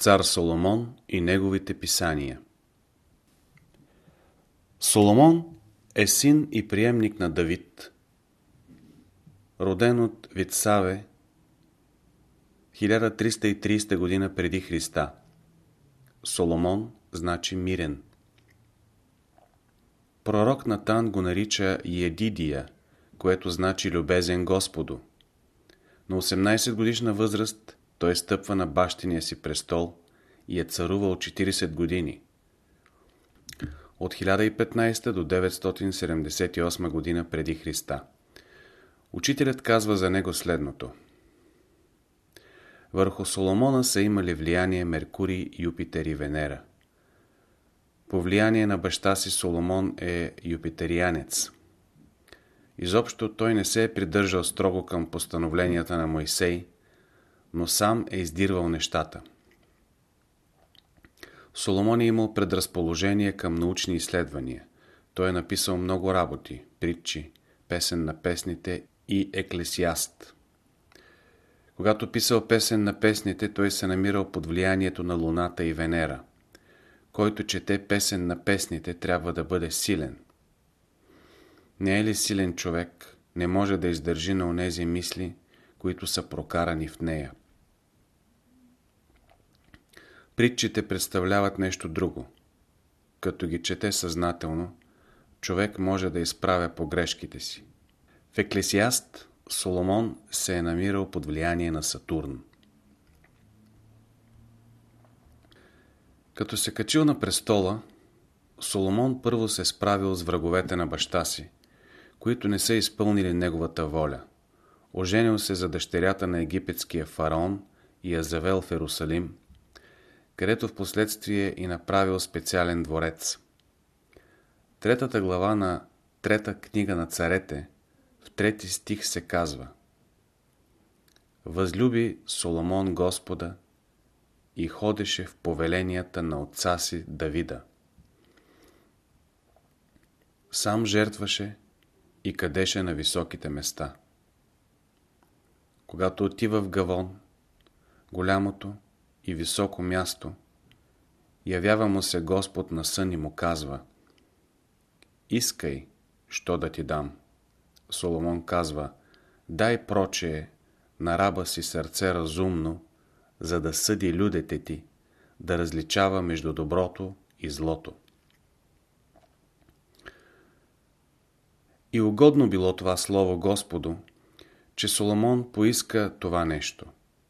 Цар Соломон и неговите писания Соломон е син и приемник на Давид, роден от Витсаве 1330 година преди Христа. Соломон значи мирен. Пророк Натан го нарича Едидия, което значи любезен Господу. На 18 годишна възраст той стъпва на бащиния си престол и е царувал 40 години. От 1015 до 978 година преди Христа. Учителят казва за него следното. Върху Соломона са имали влияние Меркурий, Юпитер и Венера. По влияние на баща си Соломон е юпитерианец. Изобщо той не се е придържал строго към постановленията на Мойсей, но сам е издирвал нещата. Соломон е имал предразположение към научни изследвания. Той е написал много работи, притчи, песен на песните и еклесиаст. Когато писал песен на песните, той се намирал под влиянието на Луната и Венера. Който чете песен на песните, трябва да бъде силен. Не е ли силен човек, не може да издържи на онези мисли, които са прокарани в нея. Притчите представляват нещо друго. Като ги чете съзнателно, човек може да изправя погрешките си. В Еклесиаст Соломон се е намирал под влияние на Сатурн. Като се качил на престола, Соломон първо се справил с враговете на баща си, които не са изпълнили неговата воля. Оженил се за дъщерята на египетския фараон и я завел в Ерусалим, където в последствие и направил специален дворец. Третата глава на трета книга на царете в трети стих се казва Възлюби Соломон Господа и ходеше в повеленията на отца си Давида. Сам жертваше и къдеше на високите места. Когато отива в Гавон, голямото и високо място, явява му се Господ на сън и му казва Искай, що да ти дам. Соломон казва Дай прочее на раба си сърце разумно, за да съди людете ти, да различава между доброто и злото. И угодно било това слово Господу, че Соломон поиска това нещо.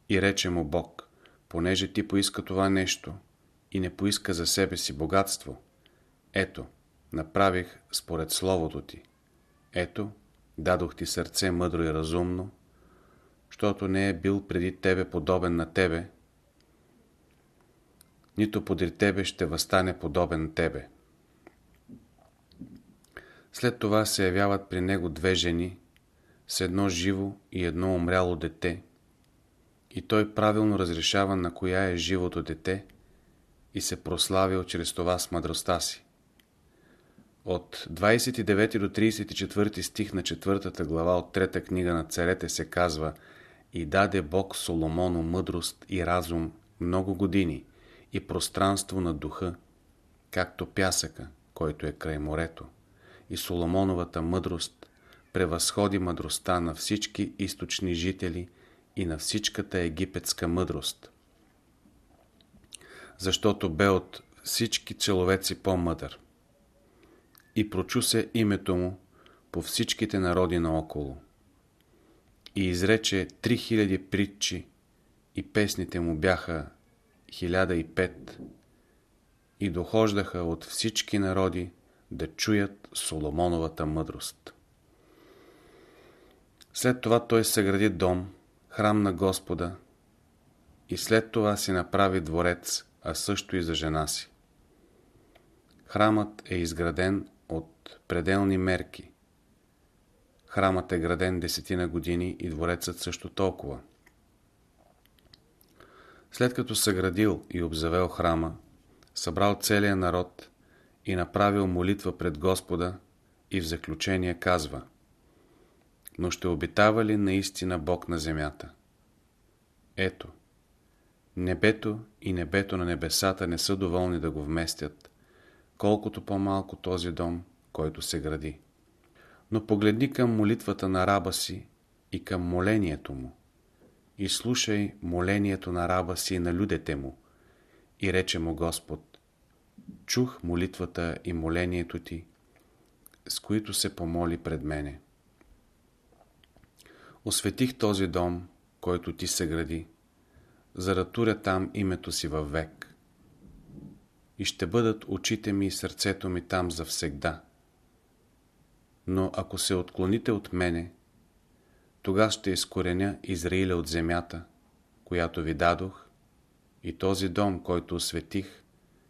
И рече му Бог, понеже ти поиска това нещо и не поиска за себе си богатство, ето, направих според словото ти. Ето, дадох ти сърце мъдро и разумно, защото не е бил преди тебе подобен на тебе, нито подри тебе ще възстане подобен тебе. След това се явяват при него две жени, с едно живо и едно умряло дете, и той правилно разрешава на коя е живото дете и се прославил чрез това с мъдростта си. От 29 до 34 стих на четвъртата глава от трета книга на царете се казва И даде Бог Соломону мъдрост и разум много години и пространство на духа, както пясъка, който е край морето и Соломоновата мъдрост превъзходи мъдростта на всички източни жители и на всичката египетска мъдрост. Защото бе от всички человеци по-мъдър. И прочу се името му по всичките народи наоколо. И изрече три хиляди притчи и песните му бяха хиляда и пет и дохождаха от всички народи да чуят Соломоновата мъдрост. След това той съгради дом, храм на Господа и след това си направи дворец, а също и за жена си. Храмът е изграден от пределни мерки. Храмът е граден десетина години и дворецът също толкова. След като съградил и обзавел храма, събрал целия народ и направил молитва пред Господа и в заключение казва Но ще обитава ли наистина Бог на земята? Ето, Небето и небето на небесата не са доволни да го вместят, колкото по-малко този дом, който се гради. Но погледни към молитвата на раба си и към молението му. И слушай молението на раба си и на людете му. И рече му Господ, чух молитвата и молението ти, с които се помоли пред мене. Осветих този дом, който ти съгради, за да туря там името си във век. И ще бъдат очите ми и сърцето ми там завсегда. Но ако се отклоните от мене, тогава ще изкореня Израиля от земята, която ви дадох, и този дом, който осветих,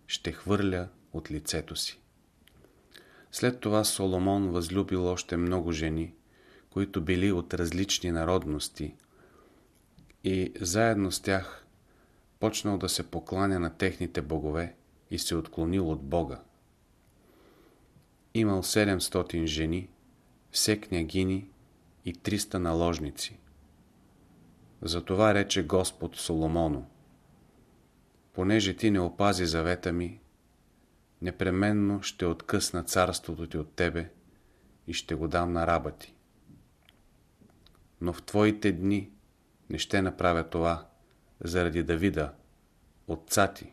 ще хвърля от лицето си. След това Соломон възлюбил още много жени, които били от различни народности, и заедно с тях почнал да се покланя на техните богове и се отклонил от Бога. Имал 700 жени, все княгини и 300 наложници. Затова рече Господ Соломоно, понеже ти не опази завета ми, непременно ще откъсна царството ти от тебе и ще го дам на раба ти. Но в твоите дни не ще направя това заради Давида, отца ти,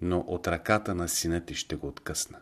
но от ръката на сина ти ще го откъсна.